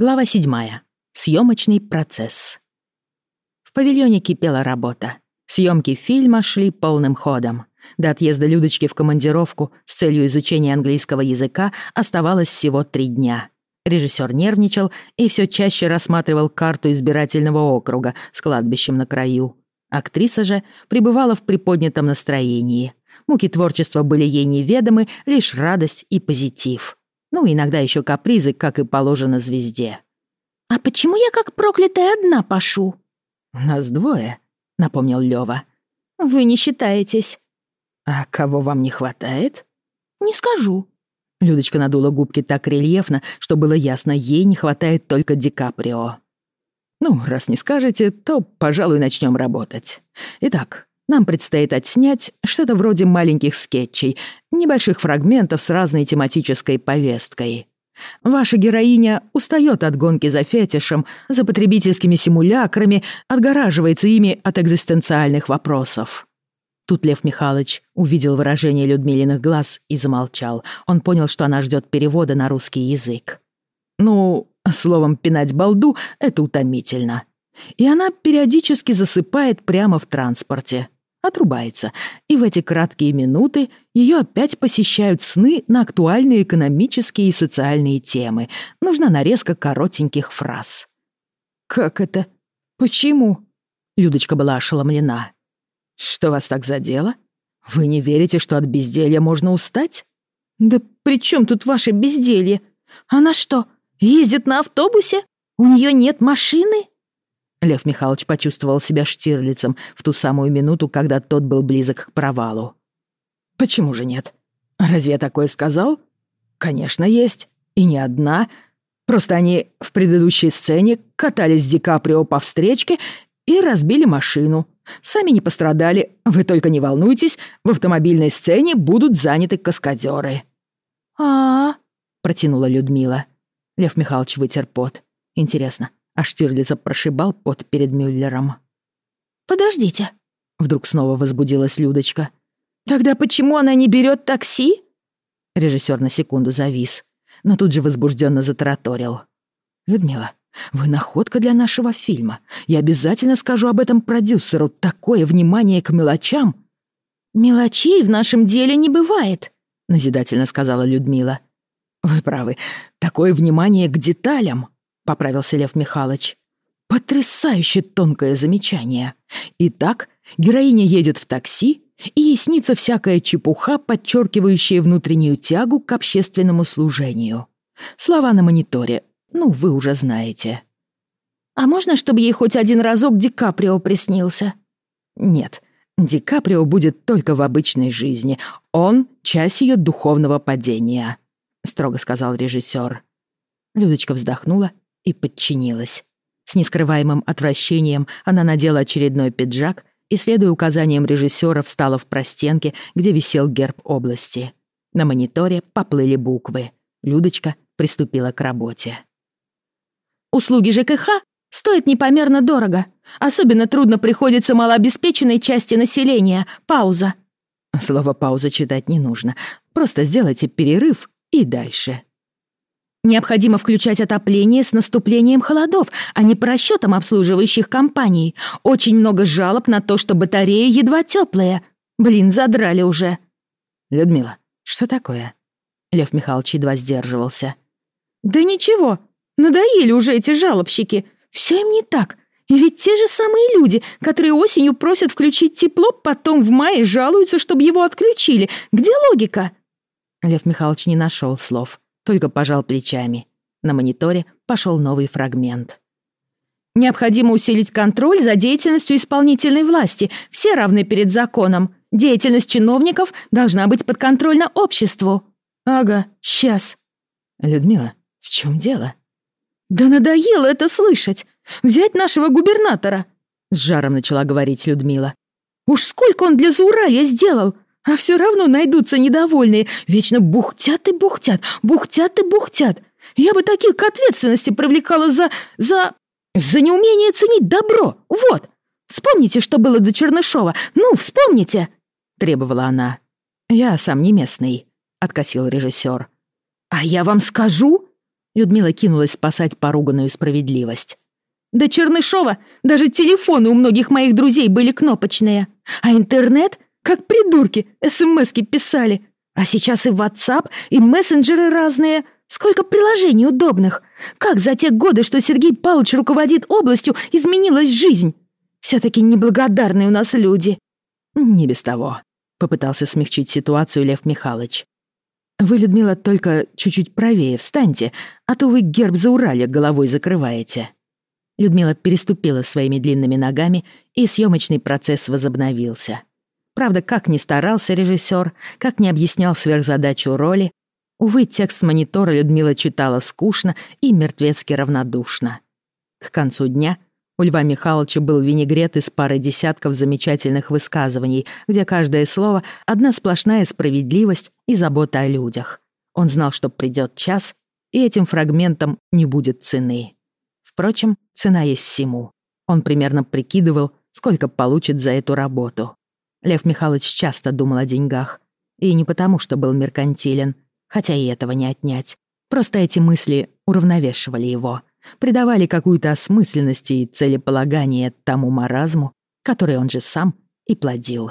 Глава 7. Съемочный процесс. В павильоне кипела работа. Съемки фильма шли полным ходом. До отъезда Людочки в командировку с целью изучения английского языка оставалось всего три дня. Режиссер нервничал и все чаще рассматривал карту избирательного округа с кладбищем на краю. Актриса же пребывала в приподнятом настроении. Муки творчества были ей неведомы, лишь радость и позитив. Ну, иногда еще капризы, как и положено звезде. «А почему я как проклятая одна пашу?» «Нас двое», — напомнил Лёва. «Вы не считаетесь». «А кого вам не хватает?» «Не скажу». Людочка надула губки так рельефно, что было ясно, ей не хватает только Ди Каприо. «Ну, раз не скажете, то, пожалуй, начнем работать. Итак, нам предстоит отснять что-то вроде маленьких скетчей, небольших фрагментов с разной тематической повесткой. Ваша героиня устает от гонки за фетишем, за потребительскими симулякрами, отгораживается ими от экзистенциальных вопросов. Тут Лев Михайлович увидел выражение Людмилиных глаз и замолчал. Он понял, что она ждет перевода на русский язык. Ну, словом, пинать балду — это утомительно. И она периодически засыпает прямо в транспорте отрубается, и в эти краткие минуты ее опять посещают сны на актуальные экономические и социальные темы. Нужна нарезка коротеньких фраз. «Как это? Почему?» Людочка была ошеломлена. «Что вас так задело? Вы не верите, что от безделья можно устать?» «Да при чем тут ваше безделье? Она что, ездит на автобусе? У нее нет машины?» Лев Михайлович почувствовал себя Штирлицем в ту самую минуту, когда тот был близок к провалу. «Почему же нет? Разве я такое сказал? Конечно, есть. И не одна. Просто они в предыдущей сцене катались с Ди Каприо по встречке и разбили машину. Сами не пострадали. Вы только не волнуйтесь, в автомобильной сцене будут заняты каскадеры. «А-а-а», протянула Людмила. Лев Михайлович вытер пот. Интересно, а Штирлица прошибал пот перед Мюллером. «Подождите», — вдруг снова возбудилась Людочка. «Тогда почему она не берет такси?» Режиссер на секунду завис, но тут же возбужденно затараторил. «Людмила, вы находка для нашего фильма. Я обязательно скажу об этом продюсеру. Такое внимание к мелочам!» «Мелочей в нашем деле не бывает», — назидательно сказала Людмила. «Вы правы. Такое внимание к деталям поправился Лев Михайлович. Потрясающе тонкое замечание. Итак, героиня едет в такси, и ей снится всякая чепуха, подчеркивающая внутреннюю тягу к общественному служению. Слова на мониторе, ну, вы уже знаете. «А можно, чтобы ей хоть один разок Ди Каприо приснился?» «Нет, Ди Каприо будет только в обычной жизни. Он — часть ее духовного падения», — строго сказал режиссер. Людочка вздохнула и подчинилась. С нескрываемым отвращением она надела очередной пиджак и, следуя указаниям режиссера, встала в простенке, где висел герб области. На мониторе поплыли буквы. Людочка приступила к работе. «Услуги ЖКХ стоят непомерно дорого. Особенно трудно приходится малообеспеченной части населения. Пауза». Слово «пауза» читать не нужно. Просто сделайте перерыв и дальше. Необходимо включать отопление с наступлением холодов, а не по расчетам обслуживающих компаний. Очень много жалоб на то, что батарея едва теплая. Блин, задрали уже. Людмила, что такое? Лев Михайлович едва сдерживался. Да ничего, надоели уже эти жалобщики. Все им не так. И ведь те же самые люди, которые осенью просят включить тепло, потом в мае жалуются, чтобы его отключили. Где логика? Лев Михайлович не нашел слов только пожал плечами. На мониторе пошел новый фрагмент. «Необходимо усилить контроль за деятельностью исполнительной власти. Все равны перед законом. Деятельность чиновников должна быть подконтрольна обществу». «Ага, сейчас». «Людмила, в чем дело?» «Да надоело это слышать. Взять нашего губернатора», — с жаром начала говорить Людмила. «Уж сколько он для Зауралья сделал! А все равно найдутся недовольные. Вечно бухтят и бухтят, бухтят и бухтят. Я бы таких к ответственности привлекала за... за... за неумение ценить добро. Вот. Вспомните, что было до Чернышова. Ну, вспомните!» — требовала она. «Я сам не местный», — откосил режиссер. «А я вам скажу!» Людмила кинулась спасать поруганную справедливость. «Да Чернышова даже телефоны у многих моих друзей были кнопочные. А интернет? Как придурки, смски писали. А сейчас и WhatsApp, и мессенджеры разные. Сколько приложений удобных. Как за те годы, что Сергей Павлович руководит областью, изменилась жизнь. Все-таки неблагодарные у нас люди». «Не без того», — попытался смягчить ситуацию Лев Михайлович. «Вы, Людмила, только чуть-чуть правее встаньте, а то вы герб за Урале головой закрываете». Людмила переступила своими длинными ногами, и съемочный процесс возобновился. Правда, как ни старался режиссер, как ни объяснял сверхзадачу роли, увы, текст с монитора Людмила читала скучно и мертвецки равнодушно. К концу дня у Льва Михайловича был винегрет из пары десятков замечательных высказываний, где каждое слово — одна сплошная справедливость и забота о людях. Он знал, что придет час, и этим фрагментам не будет цены. Впрочем, цена есть всему. Он примерно прикидывал, сколько получит за эту работу. Лев Михайлович часто думал о деньгах. И не потому, что был меркантилен, хотя и этого не отнять. Просто эти мысли уравновешивали его придавали какую-то осмысленность и целеполагание тому маразму, который он же сам и плодил.